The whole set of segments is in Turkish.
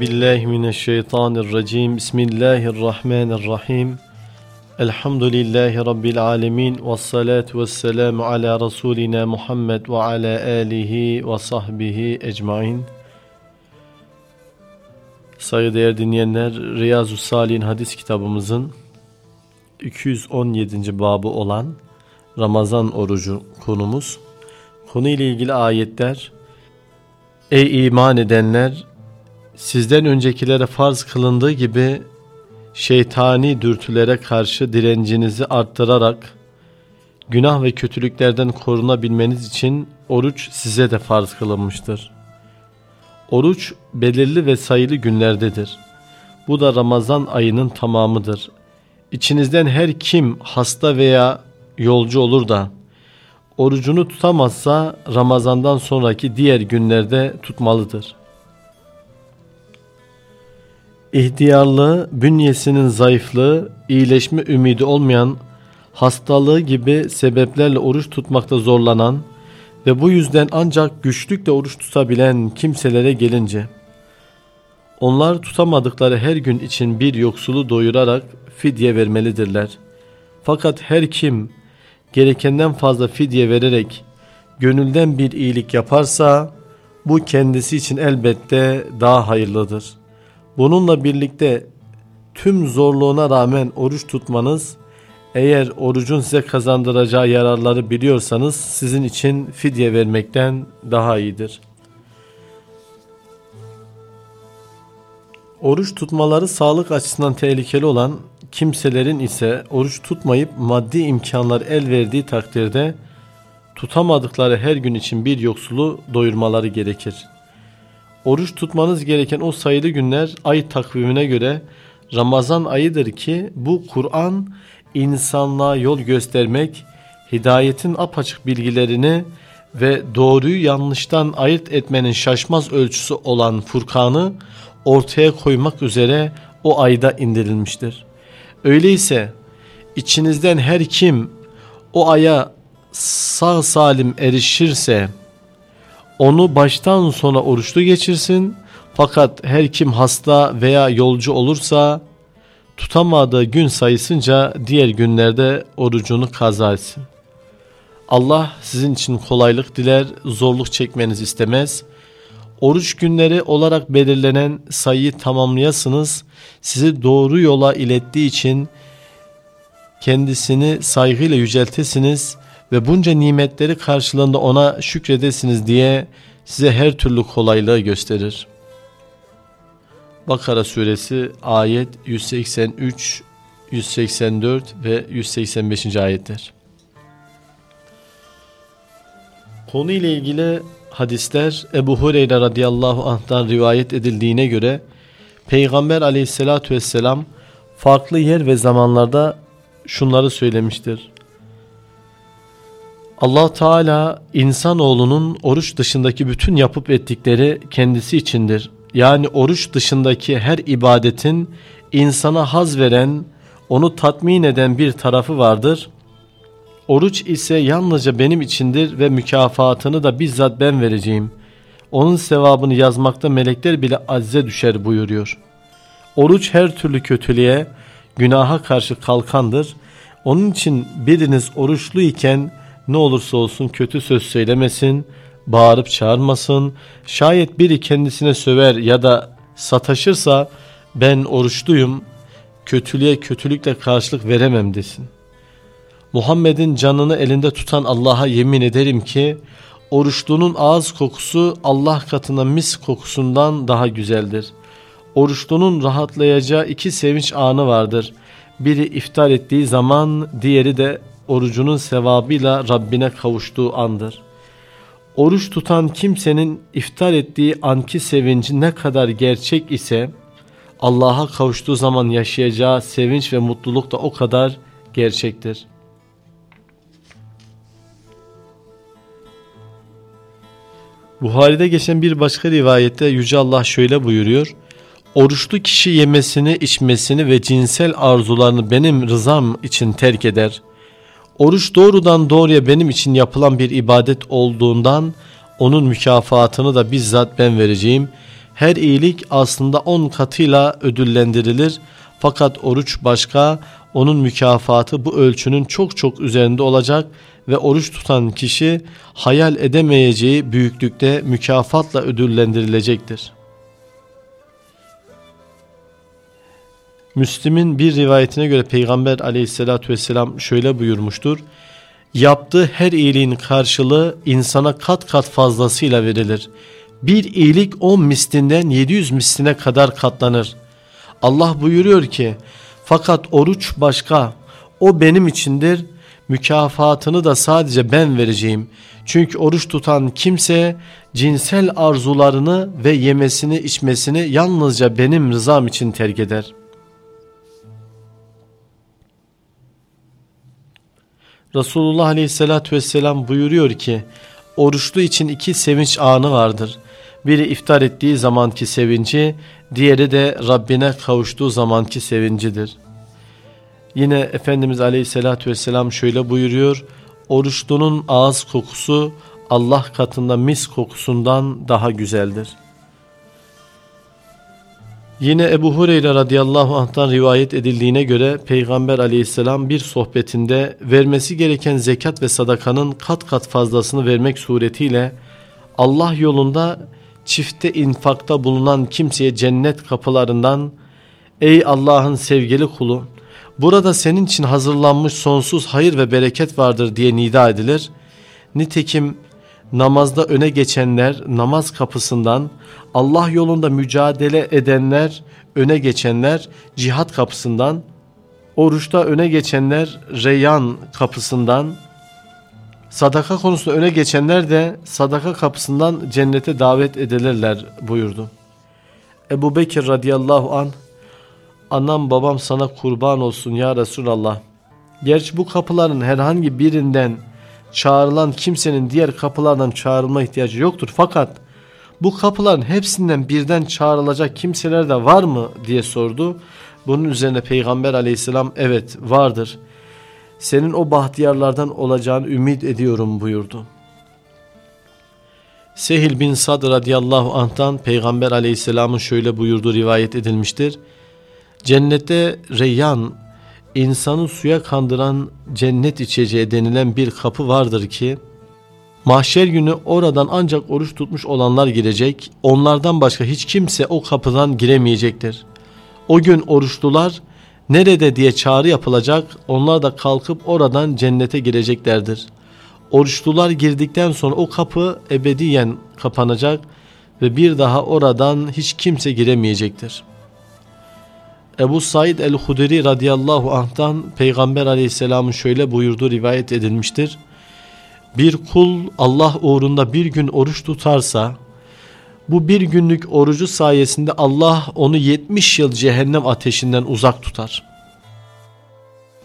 Billahi mineşşeytanirracim. Bismillahirrahmanirrahim. Elhamdülillahi rabbil alamin ve salatu vesselamu ala rasulina Muhammed ve ala alihi ve sahbihi ecmaîn. Saygıdeğer dinleyenler, Riyazu Salih'in hadis kitabımızın 217. babı olan Ramazan orucu konumuz. Konu ile ilgili ayetler Ey iman edenler sizden öncekilere farz kılındığı gibi şeytani dürtülere karşı direncinizi arttırarak günah ve kötülüklerden korunabilmeniz için oruç size de farz kılınmıştır. Oruç belirli ve sayılı günlerdedir. Bu da Ramazan ayının tamamıdır. İçinizden her kim hasta veya yolcu olur da orucunu tutamazsa Ramazandan sonraki diğer günlerde tutmalıdır. İhtiyarlığı, bünyesinin zayıflığı, iyileşme ümidi olmayan, hastalığı gibi sebeplerle oruç tutmakta zorlanan ve bu yüzden ancak güçlükle oruç tutabilen kimselere gelince, onlar tutamadıkları her gün için bir yoksulu doyurarak fidye vermelidirler. Fakat her kim gerekenden fazla fidye vererek gönülden bir iyilik yaparsa bu kendisi için elbette daha hayırlıdır. Bununla birlikte tüm zorluğuna rağmen oruç tutmanız eğer orucun size kazandıracağı yararları biliyorsanız sizin için fidye vermekten daha iyidir. Oruç tutmaları sağlık açısından tehlikeli olan kimselerin ise oruç tutmayıp maddi imkanlar el verdiği takdirde tutamadıkları her gün için bir yoksulu doyurmaları gerekir. Oruç tutmanız gereken o sayılı günler ay takvimine göre Ramazan ayıdır ki bu Kur'an insanlığa yol göstermek, hidayetin apaçık bilgilerini ve doğruyu yanlıştan ayırt etmenin şaşmaz ölçüsü olan Furkan'ı ortaya koymak üzere o ayda indirilmiştir. Öyleyse içinizden her kim o aya sağ salim erişirse onu baştan sona oruçlu geçirsin. Fakat her kim hasta veya yolcu olursa tutamadığı gün sayısınca diğer günlerde orucunu kaza etsin. Allah sizin için kolaylık diler, zorluk çekmeniz istemez. Oruç günleri olarak belirlenen sayıyı tamamlayasınız. Sizi doğru yola ilettiği için kendisini saygıyla yüceltesiniz ve bunca nimetleri karşılığında ona şükredesiniz diye size her türlü kolaylığı gösterir. Bakara suresi ayet 183, 184 ve 185. ayetler. Konu ile ilgili hadisler Ebu Hureyre radıyallahu anh'tan rivayet edildiğine göre Peygamber aleyhissalatü vesselam farklı yer ve zamanlarda şunları söylemiştir. Allah Teala insanoğlunun oruç dışındaki bütün yapıp ettikleri kendisi içindir. Yani oruç dışındaki her ibadetin insana haz veren, onu tatmin eden bir tarafı vardır. Oruç ise yalnızca benim içindir ve mükafatını da bizzat ben vereceğim. Onun sevabını yazmakta melekler bile azize düşer buyuruyor. Oruç her türlü kötülüğe, günaha karşı kalkandır. Onun için biriniz oruçlu iken ne olursa olsun kötü söz söylemesin, bağırıp çağırmasın. Şayet biri kendisine söver ya da sataşırsa ben oruçluyum, kötülüğe kötülükle karşılık veremem desin. Muhammed'in canını elinde tutan Allah'a yemin ederim ki oruçlunun ağız kokusu Allah katında mis kokusundan daha güzeldir. Oruçlunun rahatlayacağı iki sevinç anı vardır. Biri iftar ettiği zaman, diğeri de orucunun sevabıyla Rabbine kavuştuğu andır. Oruç tutan kimsenin iftar ettiği anki sevinci ne kadar gerçek ise Allah'a kavuştuğu zaman yaşayacağı sevinç ve mutluluk da o kadar gerçektir. Buhari'de geçen bir başka rivayette Yüce Allah şöyle buyuruyor. Oruçlu kişi yemesini, içmesini ve cinsel arzularını benim rızam için terk eder. Oruç doğrudan doğruya benim için yapılan bir ibadet olduğundan onun mükafatını da bizzat ben vereceğim. Her iyilik aslında on katıyla ödüllendirilir. Fakat oruç başka, onun mükafatı bu ölçünün çok çok üzerinde olacak ve oruç tutan kişi hayal edemeyeceği büyüklükte mükafatla ödüllendirilecektir. Müslim'in bir rivayetine göre Peygamber aleyhissalatü vesselam şöyle buyurmuştur. Yaptığı her iyiliğin karşılığı insana kat kat fazlasıyla verilir. Bir iyilik on mislinden 700 misline kadar katlanır. Allah buyuruyor ki fakat oruç başka o benim içindir mükafatını da sadece ben vereceğim. Çünkü oruç tutan kimse cinsel arzularını ve yemesini içmesini yalnızca benim rızam için terk eder.'' Resulullah Aleyhisselatü Vesselam buyuruyor ki oruçlu için iki sevinç anı vardır. Biri iftar ettiği zamanki sevinci, diğeri de Rabbine kavuştuğu zamanki sevincidir. Yine Efendimiz Aleyhisselatü Vesselam şöyle buyuruyor, oruçlunun ağız kokusu Allah katında mis kokusundan daha güzeldir.'' Yine Ebu Hureyre radıyallahu anh'tan rivayet edildiğine göre Peygamber aleyhisselam bir sohbetinde vermesi gereken zekat ve sadakanın kat kat fazlasını vermek suretiyle Allah yolunda çifte infakta bulunan kimseye cennet kapılarından Ey Allah'ın sevgili kulu burada senin için hazırlanmış sonsuz hayır ve bereket vardır diye nida edilir. Nitekim namazda öne geçenler namaz kapısından, Allah yolunda mücadele edenler öne geçenler cihat kapısından, oruçta öne geçenler reyyan kapısından, sadaka konusunda öne geçenler de sadaka kapısından cennete davet edilirler buyurdu. Ebu Bekir radıyallahu an anam babam sana kurban olsun ya Resulallah. Gerçi bu kapıların herhangi birinden çağrılan kimsenin diğer kapılardan çağrılma ihtiyacı yoktur. Fakat bu kapıların hepsinden birden çağrılacak kimseler de var mı diye sordu. Bunun üzerine Peygamber aleyhisselam evet vardır. Senin o bahtiyarlardan olacağını ümit ediyorum buyurdu. Sehil bin Sad radıyallahu anh'tan Peygamber aleyhisselamın şöyle buyurduğu rivayet edilmiştir. Cennette Reyyan insanı suya kandıran cennet içeceği denilen bir kapı vardır ki mahşer günü oradan ancak oruç tutmuş olanlar girecek onlardan başka hiç kimse o kapıdan giremeyecektir. O gün oruçlular nerede diye çağrı yapılacak onlar da kalkıp oradan cennete gireceklerdir. Oruçlular girdikten sonra o kapı ebediyen kapanacak ve bir daha oradan hiç kimse giremeyecektir.'' Ebu Said el-Hudri radıyallahu anh'tan Peygamber aleyhisselamın şöyle buyurduğu rivayet edilmiştir. Bir kul Allah uğrunda bir gün oruç tutarsa bu bir günlük orucu sayesinde Allah onu 70 yıl cehennem ateşinden uzak tutar.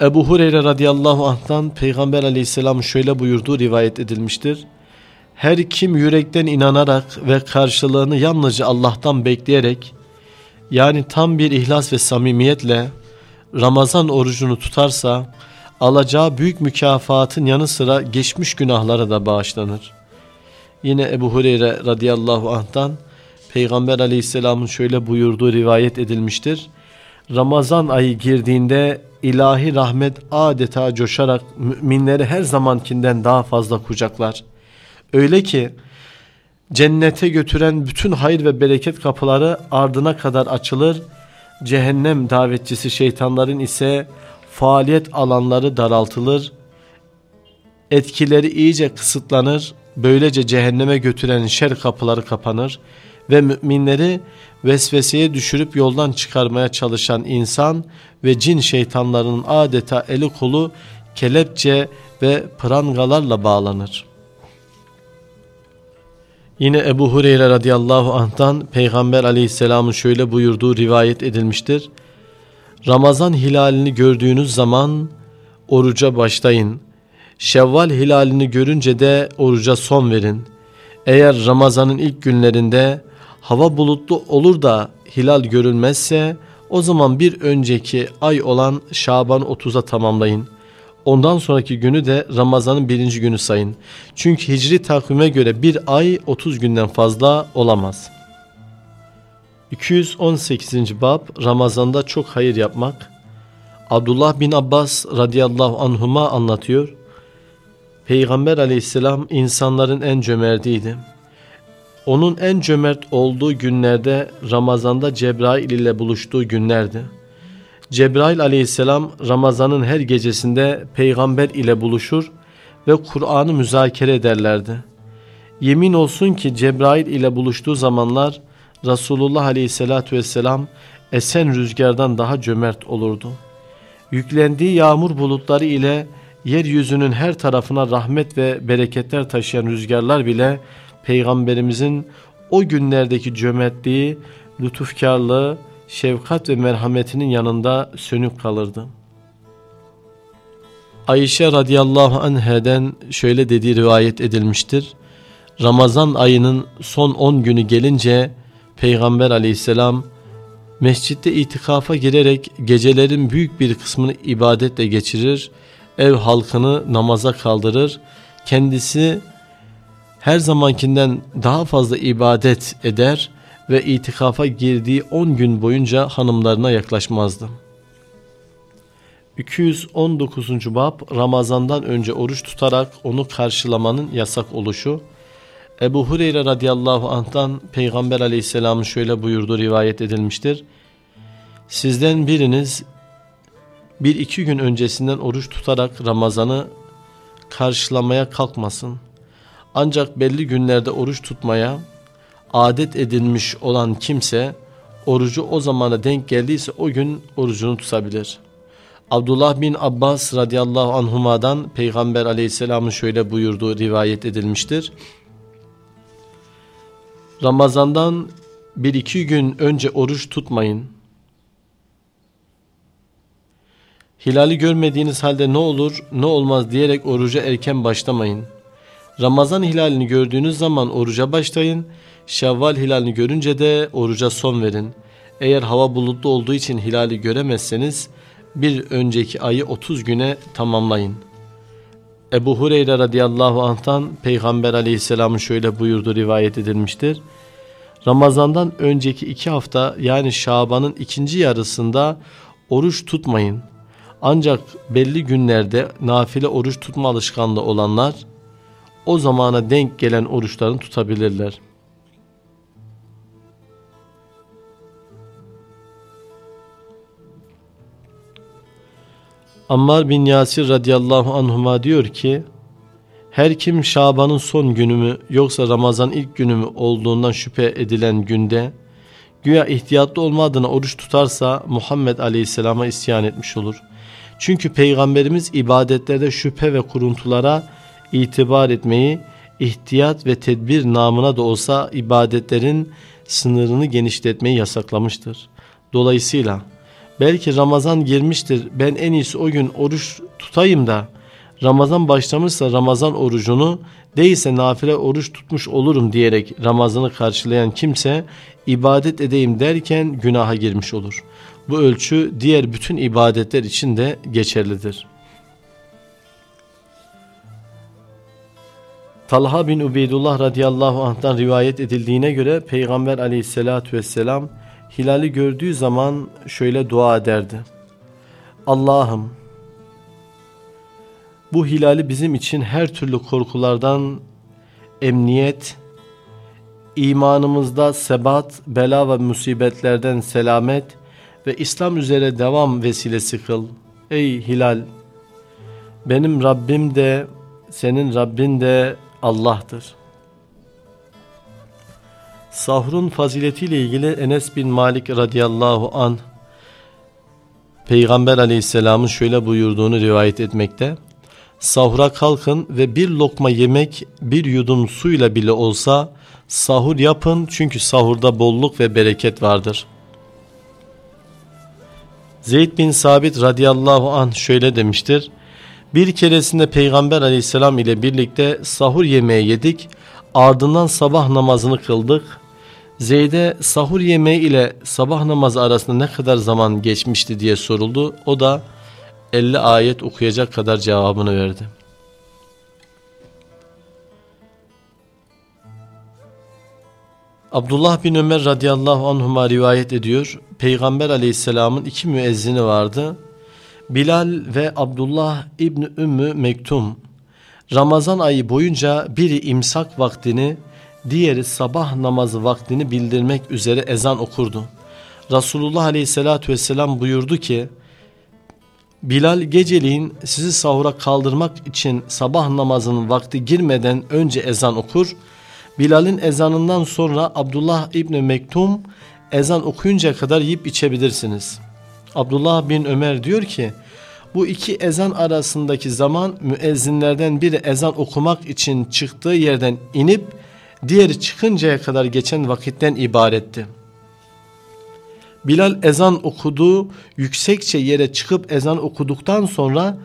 Ebu Hureyre radıyallahu anh'tan Peygamber aleyhisselam şöyle buyurduğu rivayet edilmiştir. Her kim yürekten inanarak ve karşılığını yalnızca Allah'tan bekleyerek yani tam bir ihlas ve samimiyetle Ramazan orucunu tutarsa alacağı büyük mükafatın yanı sıra geçmiş günahlara da bağışlanır. Yine Ebu Hureyre radıyallahu anh'tan Peygamber aleyhisselamın şöyle buyurduğu rivayet edilmiştir. Ramazan ayı girdiğinde ilahi rahmet adeta coşarak müminleri her zamankinden daha fazla kucaklar. Öyle ki Cennete götüren bütün hayır ve bereket kapıları ardına kadar açılır. Cehennem davetçisi şeytanların ise faaliyet alanları daraltılır. Etkileri iyice kısıtlanır. Böylece cehenneme götüren şer kapıları kapanır ve müminleri vesveseye düşürüp yoldan çıkarmaya çalışan insan ve cin şeytanlarının adeta eli kolu kelepçe ve prangalarla bağlanır. Yine Ebu Hureyre radıyallahu anh'tan Peygamber aleyhisselamın şöyle buyurduğu rivayet edilmiştir. Ramazan hilalini gördüğünüz zaman oruca başlayın. Şevval hilalini görünce de oruca son verin. Eğer Ramazan'ın ilk günlerinde hava bulutlu olur da hilal görülmezse o zaman bir önceki ay olan Şaban 30'a tamamlayın.'' Ondan sonraki günü de Ramazan'ın birinci günü sayın. Çünkü hicri takvime göre bir ay 30 günden fazla olamaz. 218. Bab Ramazanda çok hayır yapmak. Abdullah bin Abbas radıyallahu anhuma anlatıyor. Peygamber aleyhisselam insanların en cömertiydi. Onun en cömert olduğu günlerde Ramazanda Cebrail ile buluştuğu günlerdi. Cebrail aleyhisselam Ramazanın her gecesinde peygamber ile buluşur ve Kur'an'ı müzakere ederlerdi. Yemin olsun ki Cebrail ile buluştuğu zamanlar Resulullah aleyhissalatü vesselam esen rüzgardan daha cömert olurdu. Yüklendiği yağmur bulutları ile yeryüzünün her tarafına rahmet ve bereketler taşıyan rüzgarlar bile Peygamberimizin o günlerdeki cömertliği, lütufkarlığı, şefkat ve merhametinin yanında sönük kalırdı. Ayşe radıyallahu anheden şöyle dediği rivayet edilmiştir. Ramazan ayının son 10 günü gelince Peygamber aleyhisselam mescitte itikafa girerek gecelerin büyük bir kısmını ibadetle geçirir, ev halkını namaza kaldırır, kendisi her zamankinden daha fazla ibadet eder ve itikafa girdiği 10 gün boyunca hanımlarına yaklaşmazdı. 219. Bab Ramazandan önce oruç tutarak onu karşılamanın yasak oluşu. Ebu Hureyre radıyallahu anh'tan Peygamber aleyhisselamın şöyle buyurduğu rivayet edilmiştir. Sizden biriniz bir iki gün öncesinden oruç tutarak Ramazan'ı karşılamaya kalkmasın. Ancak belli günlerde oruç tutmaya adet edilmiş olan kimse orucu o zamana denk geldiyse o gün orucunu tutabilir. Abdullah bin Abbas radıyallahu anhumadan Peygamber aleyhisselamın şöyle buyurduğu rivayet edilmiştir. Ramazandan bir iki gün önce oruç tutmayın. Hilali görmediğiniz halde ne olur ne olmaz diyerek oruca erken başlamayın. Ramazan hilalini gördüğünüz zaman oruca başlayın. Şevval hilalini görünce de oruca son verin. Eğer hava bulutlu olduğu için hilali göremezseniz bir önceki ayı 30 güne tamamlayın. Ebu Hureyre radıyallahu anh'tan Peygamber aleyhisselamın şöyle buyurdu rivayet edilmiştir. Ramazandan önceki iki hafta yani Şaban'ın ikinci yarısında oruç tutmayın. Ancak belli günlerde nafile oruç tutma alışkanlığı olanlar o zamana denk gelen oruçlarını tutabilirler. Ammar bin Yasir radıyallahu anhuma diyor ki her kim Şaban'ın son günü mü yoksa Ramazan ilk günü mü olduğundan şüphe edilen günde güya ihtiyatlı olma adına oruç tutarsa Muhammed Aleyhisselam'a isyan etmiş olur. Çünkü Peygamberimiz ibadetlerde şüphe ve kuruntulara itibar etmeyi ihtiyat ve tedbir namına da olsa ibadetlerin sınırını genişletmeyi yasaklamıştır. Dolayısıyla belki Ramazan girmiştir ben en iyisi o gün oruç tutayım da Ramazan başlamışsa Ramazan orucunu değilse nafile oruç tutmuş olurum diyerek Ramazan'ı karşılayan kimse ibadet edeyim derken günaha girmiş olur. Bu ölçü diğer bütün ibadetler için de geçerlidir. Talha bin Ubeydullah radıyallahu anh'tan rivayet edildiğine göre Peygamber aleyhissalatü vesselam hilali gördüğü zaman şöyle dua ederdi. Allah'ım bu hilali bizim için her türlü korkulardan emniyet, imanımızda sebat, bela ve musibetlerden selamet ve İslam üzere devam vesilesi kıl. Ey hilal! Benim Rabbim de, senin Rabbin de Allah'tır. Sahurun faziletiyle ilgili Enes bin Malik radıyallahu an Peygamber aleyhisselamın şöyle buyurduğunu rivayet etmekte. Sahura kalkın ve bir lokma yemek bir yudum suyla bile olsa sahur yapın çünkü sahurda bolluk ve bereket vardır. Zeyd bin Sabit radıyallahu anh şöyle demiştir. Bir keresinde Peygamber aleyhisselam ile birlikte sahur yemeği yedik. Ardından sabah namazını kıldık. Zeyd'e sahur yemeği ile sabah namazı arasında ne kadar zaman geçmişti diye soruldu. O da 50 ayet okuyacak kadar cevabını verdi. Abdullah bin Ömer radıyallahu anhuma rivayet ediyor. Peygamber aleyhisselamın iki müezzini vardı. Bilal ve Abdullah İbni Ümmü Mektum. Ramazan ayı boyunca biri imsak vaktini, diğeri sabah namazı vaktini bildirmek üzere ezan okurdu. Resulullah aleyhissalatü vesselam buyurdu ki, Bilal geceliğin sizi sahura kaldırmak için sabah namazının vakti girmeden önce ezan okur. Bilal'in ezanından sonra Abdullah İbni Mektum ezan okuyunca kadar yiyip içebilirsiniz. Abdullah bin Ömer diyor ki bu iki ezan arasındaki zaman müezzinlerden biri ezan okumak için çıktığı yerden inip diğeri çıkıncaya kadar geçen vakitten ibaretti. Bilal ezan okuduğu yüksekçe yere çıkıp ezan okuduktan sonra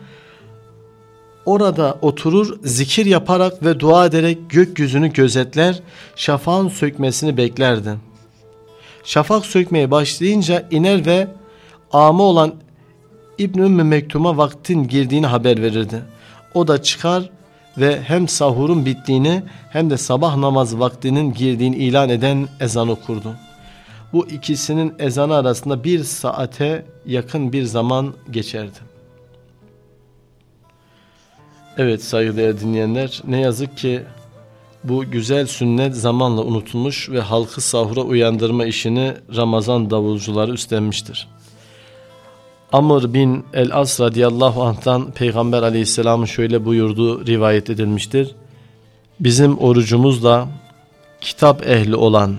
orada oturur zikir yaparak ve dua ederek gökyüzünü gözetler şafağın sökmesini beklerdi. Şafak sökmeye başlayınca iner ve ama olan İbn Ümmü Mektum'a vaktin girdiğini haber verirdi. O da çıkar ve hem sahurun bittiğini hem de sabah namaz vaktinin girdiğini ilan eden ezan okurdu. Bu ikisinin ezanı arasında bir saate yakın bir zaman geçerdi. Evet saygıdeğer dinleyenler ne yazık ki bu güzel sünnet zamanla unutulmuş ve halkı sahura uyandırma işini Ramazan davulcuları üstlenmiştir. Amr bin el-As radiyallahu anh'tan Peygamber aleyhisselamın şöyle buyurduğu rivayet edilmiştir. Bizim orucumuzla kitap ehli olan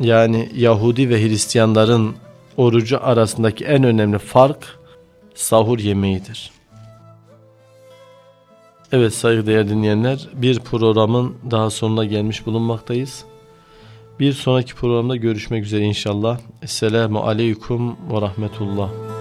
yani Yahudi ve Hristiyanların orucu arasındaki en önemli fark sahur yemeğidir. Evet saygıdeğer dinleyenler bir programın daha sonuna gelmiş bulunmaktayız. Bir sonraki programda görüşmek üzere inşallah. Esselamu Aleyküm ve Rahmetullah.